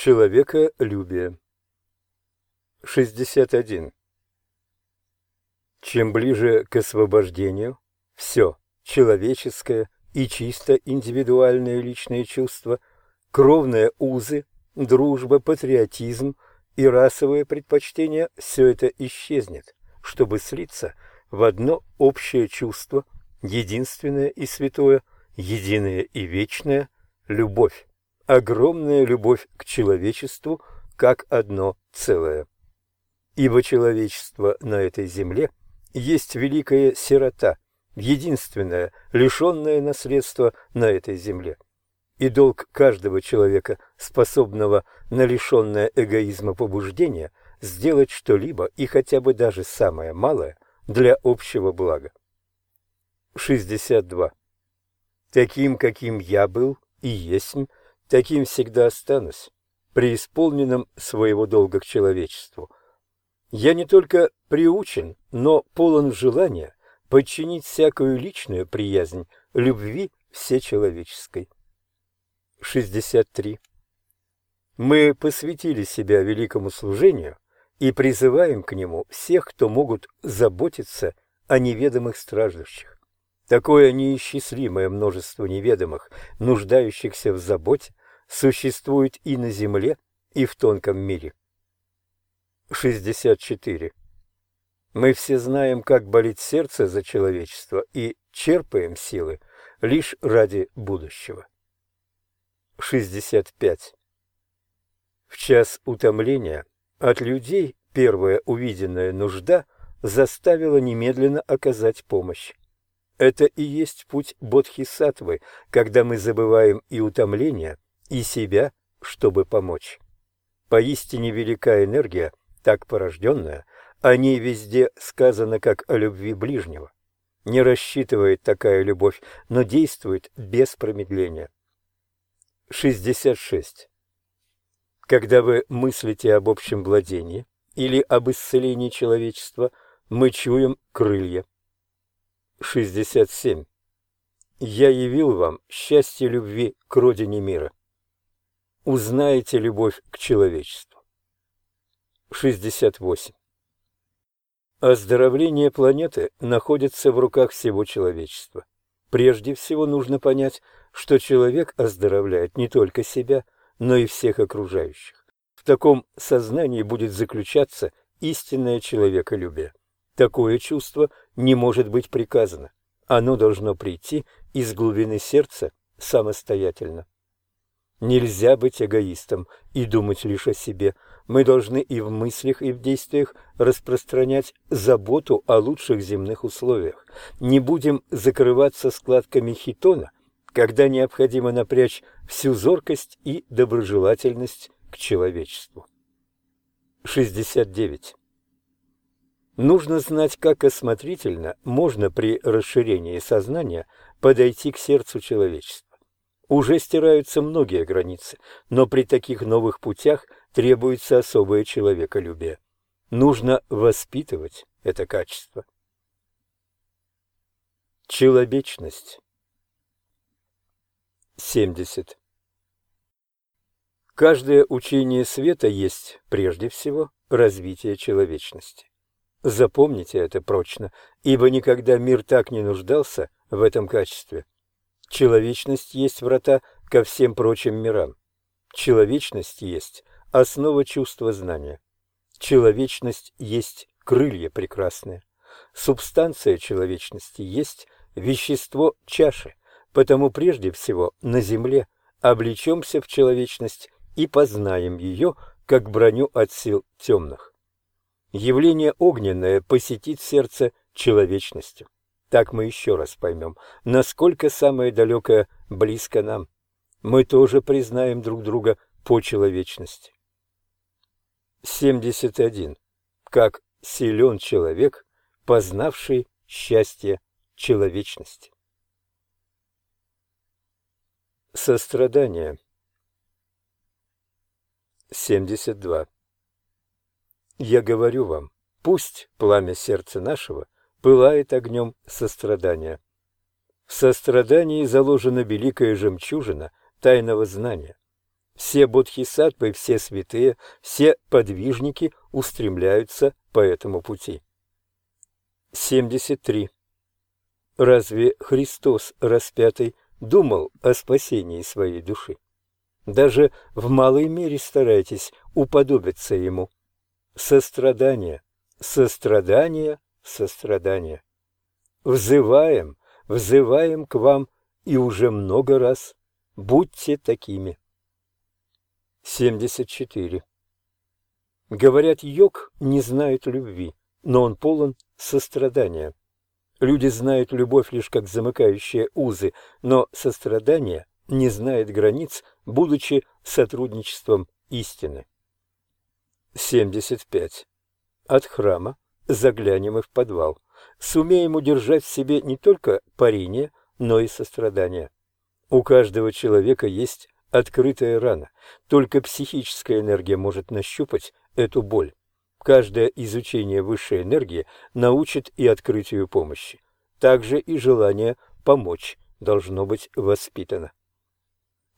Человеколюбие 61. Чем ближе к освобождению, все человеческое и чисто индивидуальные личные чувства, кровные узы, дружба, патриотизм и расовые предпочтения – все это исчезнет, чтобы слиться в одно общее чувство, единственное и святое, единое и вечное – любовь, огромная любовь к человечеству как одно целое. Ибо человечество на этой земле есть великая сирота, единственное, лишенное наследства на этой земле. И долг каждого человека, способного на лишенное эгоизма побуждения, сделать что-либо и хотя бы даже самое малое для общего блага. 62. Таким, каким я был и есть, таким всегда останусь, преисполненным своего долга к человечеству. Я не только приучен, но полон желания подчинить всякую личную приязнь любви всечеловеческой. 63. Мы посвятили себя великому служению и призываем к нему всех, кто могут заботиться о неведомых страждущих. Такое неисчислимое множество неведомых, нуждающихся в заботе, существует и на земле, и в тонком мире. 64. Мы все знаем, как болит сердце за человечество, и черпаем силы лишь ради будущего. 65. В час утомления от людей первая увиденная нужда заставила немедленно оказать помощь. Это и есть путь бодхисаттвы, когда мы забываем и утомление, и себя, чтобы помочь. Поистине велика энергия, так порожденная, о ней везде сказано как о любви ближнего. Не рассчитывает такая любовь, но действует без промедления. 66. Когда вы мыслите об общем владении или об исцелении человечества, мы чуем крылья. 67. Я явил вам счастье любви к родине мира. Узнаете любовь к человечеству. 68. Оздоровление планеты находится в руках всего человечества. Прежде всего нужно понять, что человек оздоровляет не только себя, но и всех окружающих. В таком сознании будет заключаться истинное человеколюбие. Такое чувство не может быть приказано. Оно должно прийти из глубины сердца самостоятельно. Нельзя быть эгоистом и думать лишь о себе – мы должны и в мыслях, и в действиях распространять заботу о лучших земных условиях. Не будем закрываться складками хитона, когда необходимо напрячь всю зоркость и доброжелательность к человечеству. 69. Нужно знать, как осмотрительно можно при расширении сознания подойти к сердцу человечества. Уже стираются многие границы, но при таких новых путях требуется особое человеколюбие. Нужно воспитывать это качество. Человечность 70. Каждое учение света есть, прежде всего, развитие человечности. Запомните это прочно, ибо никогда мир так не нуждался в этом качестве. Человечность есть врата ко всем прочим мирам. Человечность есть основа чувства знания. Человечность есть крылья прекрасные. Субстанция человечности есть вещество чаши, потому прежде всего на земле облечемся в человечность и познаем ее, как броню от сил темных. Явление огненное посетит сердце человечностью. Так мы еще раз поймем, насколько самое далекое близко нам. Мы тоже признаем друг друга по человечности. 71. Как силен человек, познавший счастье человечности. Сострадание 72. Я говорю вам, пусть пламя сердца нашего пылает огнем сострадания. В сострадании заложена великая жемчужина тайного знания. Все бодхисаттвы, все святые, все подвижники устремляются по этому пути. 73. Разве Христос распятый думал о спасении своей души? Даже в малой мере старайтесь уподобиться Ему. Сострадание, сострадание, сострадание. Взываем, взываем к вам и уже много раз. Будьте такими. 74. Говорят, йог не знает любви, но он полон сострадания. Люди знают любовь лишь как замыкающие узы, но сострадание не знает границ, будучи сотрудничеством истины. 75. От храма заглянем и в подвал. Сумеем удержать в себе не только парение, но и сострадание. У каждого человека есть открытая рана. Только психическая энергия может нащупать эту боль. Каждое изучение высшей энергии научит и открытию помощи. Также и желание помочь должно быть воспитано.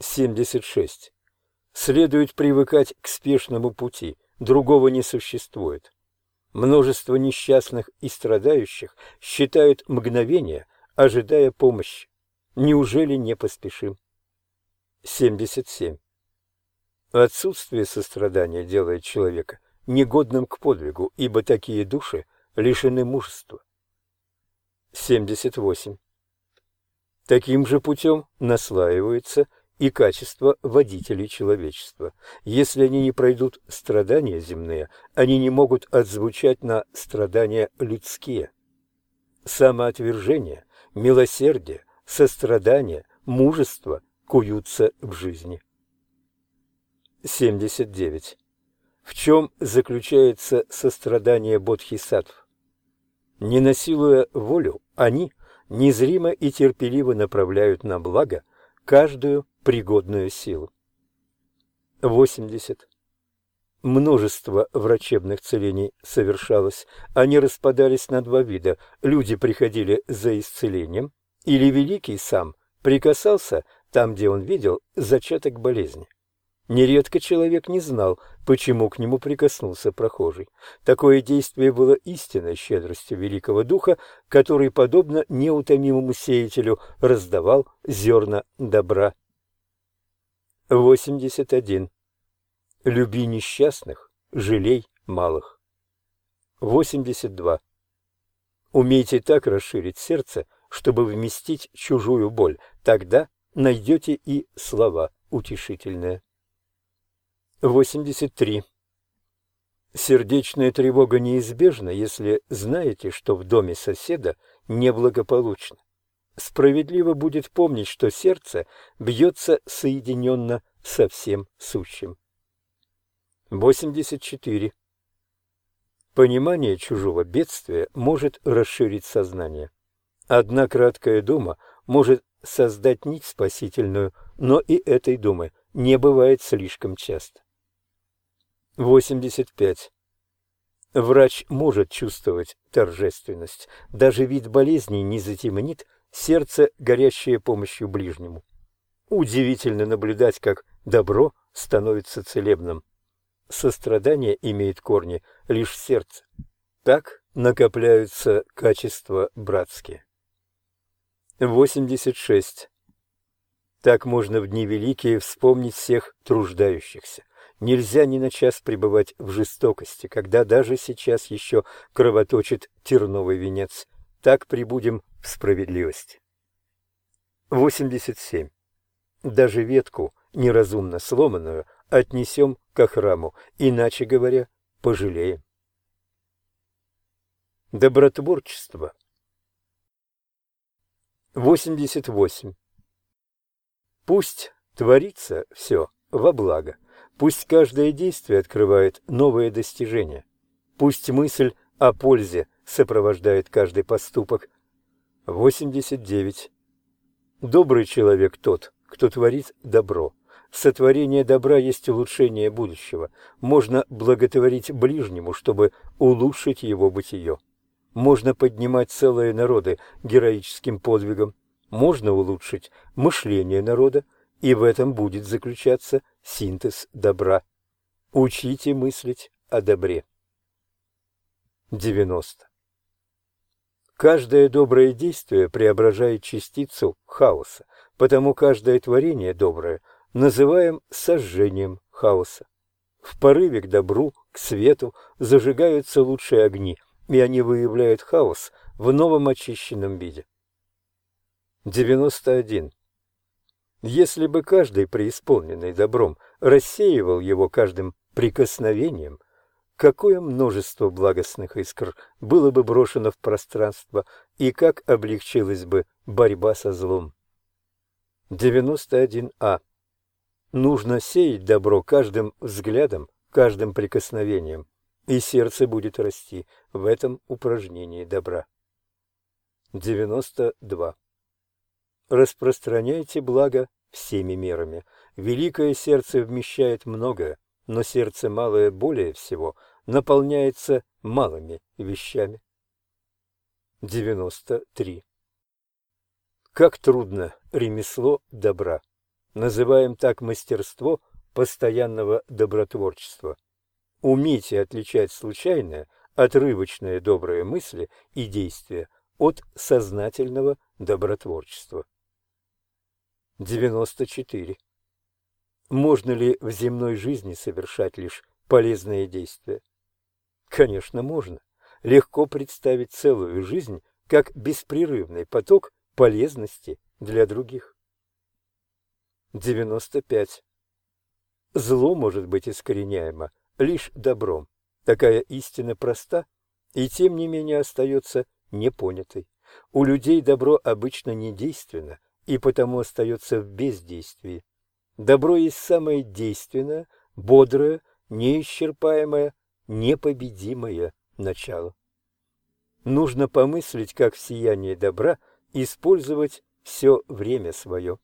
76. Следует привыкать к спешному пути, другого не существует. Множество несчастных и страдающих считают мгновение, ожидая помощи. Неужели не поспешим? 77. Отсутствие сострадания делает человека негодным к подвигу, ибо такие души лишены мужества. 78. Таким же путем наслаивается и качество водителей человечества. Если они не пройдут страдания земные, они не могут отзвучать на страдания людские. Самоотвержение, милосердие, сострадание, мужество куются в жизни. 79. В чем заключается сострадание бодхисаттв? Не насилуя волю, они незримо и терпеливо направляют на благо каждую пригодную силу. 80. Множество врачебных целений совершалось. Они распадались на два вида. Люди приходили за исцелением, или Великий сам прикасался там, где он видел зачаток болезни. Нередко человек не знал, почему к нему прикоснулся прохожий. Такое действие было истинной щедростью Великого Духа, который, подобно неутомимому сеятелю, раздавал зерна добра. 81. Люби несчастных, жалей малых. 82. Умейте так расширить сердце, чтобы вместить чужую боль, тогда найдете и слова утешительные. 83. Сердечная тревога неизбежна, если знаете, что в доме соседа неблагополучно. Справедливо будет помнить, что сердце бьется соединенно со всем сущим. 84. Понимание чужого бедствия может расширить сознание. Одна краткая дума может создать нить спасительную, но и этой думы не бывает слишком часто. 85. Врач может чувствовать торжественность. Даже вид болезни не затемнит сердце, горящее помощью ближнему. Удивительно наблюдать, как добро становится целебным. Сострадание имеет корни лишь в сердце. Так накопляются качества братские. 86. Так можно в дни великие вспомнить всех труждающихся. Нельзя ни на час пребывать в жестокости, когда даже сейчас еще кровоточит терновый венец. Так прибудем в справедливости. 87. Даже ветку, неразумно сломанную, отнесем к храму, иначе говоря, пожалеем. Добротворчество 88. Пусть творится все во благо, Пусть каждое действие открывает новые достижения. Пусть мысль о пользе сопровождает каждый поступок. 89. Добрый человек тот, кто творит добро. Сотворение добра есть улучшение будущего. Можно благотворить ближнему, чтобы улучшить его бытие. Можно поднимать целые народы героическим подвигом. Можно улучшить мышление народа, и в этом будет заключаться синтез добра. Учите мыслить о добре. 90. Каждое доброе действие преображает частицу хаоса, потому каждое творение доброе называем сожжением хаоса. В порыве к добру, к свету зажигаются лучшие огни, и они выявляют хаос в новом очищенном виде. 91. Если бы каждый преисполненный добром рассеивал его каждым прикосновением, какое множество благостных искр было бы брошено в пространство и как облегчилась бы борьба со злом. 91а. Нужно сеять добро каждым взглядом, каждым прикосновением, и сердце будет расти в этом упражнении добра. 92. Распространяйте благо всеми мерами. Великое сердце вмещает многое, но сердце малое более всего наполняется малыми вещами. 93. Как трудно ремесло добра. Называем так мастерство постоянного добротворчества. Умейте отличать случайные, отрывочные добрые мысли и действия от сознательного добротворчества. 94. Можно ли в земной жизни совершать лишь полезные действия? Конечно, можно. Легко представить целую жизнь как беспрерывный поток полезности для других. 95. Зло может быть искореняемо лишь добром. Такая истина проста и тем не менее остается непонятой. У людей добро обычно не действенно, и потому остается в бездействии. Добро есть самое действенное, бодрое, неисчерпаемое, непобедимое начало. Нужно помыслить, как в сиянии добра использовать все время свое.